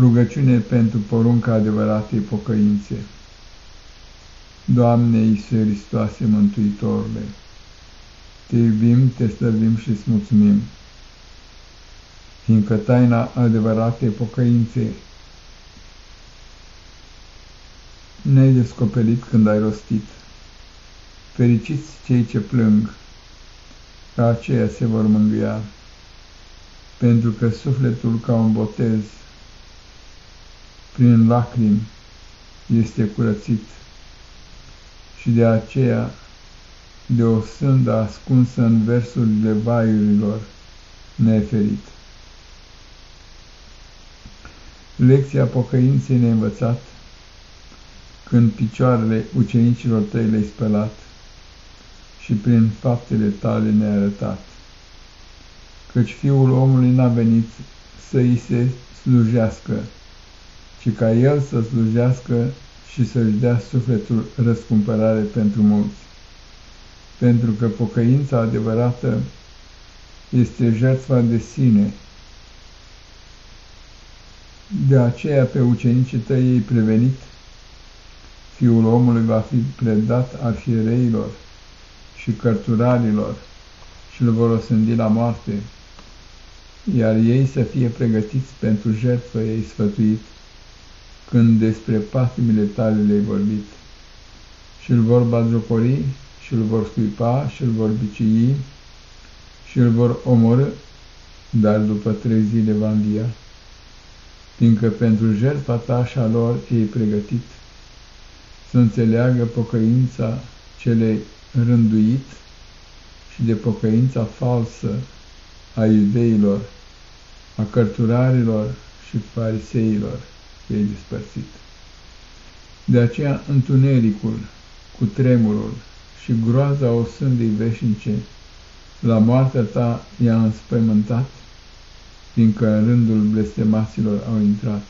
Rugăciune pentru porunca adevăratei pocăințe. Doamne Iisuse Hristoase Mântuitorule, Te iubim, Te slăvim și îți mulțumim, fiindcă taina adevăratei pocăințe ne-ai descoperit când ai rostit. Fericiți cei ce plâng, ca aceia se vor mângâia, pentru că sufletul ca un botez prin lacrimi este curățit și de aceea de o sândă ascunsă în versurile vaiurilor neferit. Lecția pocăinței ne învățat când picioarele ucenicilor tăi le-ai spălat și prin faptele tale ne-ai arătat. Căci Fiul omului n-a venit să îi se slujească, ci ca El să slujească și să-și dea sufletul răscumpărare pentru mulți. Pentru că pocăința adevărată este jertfa de sine. De aceea pe ucenicii tăi ei prevenit, Fiul omului va fi predat arhiereilor și cărturarilor și îl vor osândi la moarte, iar ei să fie pregătiți pentru jertfă ei sfătuit când despre patimile tale le-ai vorbit. Și îl vor bazocori, și îl vor scuipa, și îl vor bicii, și îl vor omorâ, dar după trei zile va învia, fiindcă pentru jertfa ta și a lor ei pregătit, să înțeleagă pocăința celei rânduit și de pocăința falsă a iudeilor, a cărturarilor și fariseilor ei despărțit. De aceea întunericul, cu tremurul și groaza o sândei veșnice, la moartea ta i-a înspăimântat, fiindcă în rândul blestemaților au intrat.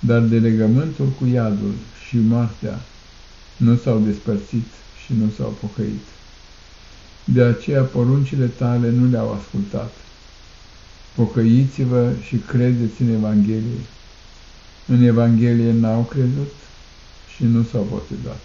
Dar de legământul cu iadul și moartea nu s-au despărțit și nu s-au pocăit. De aceea poruncile tale nu le-au ascultat. Pocăiți-vă și credeți în Evanghelie în Evanghelie n-au crezut și nu s-au botezat.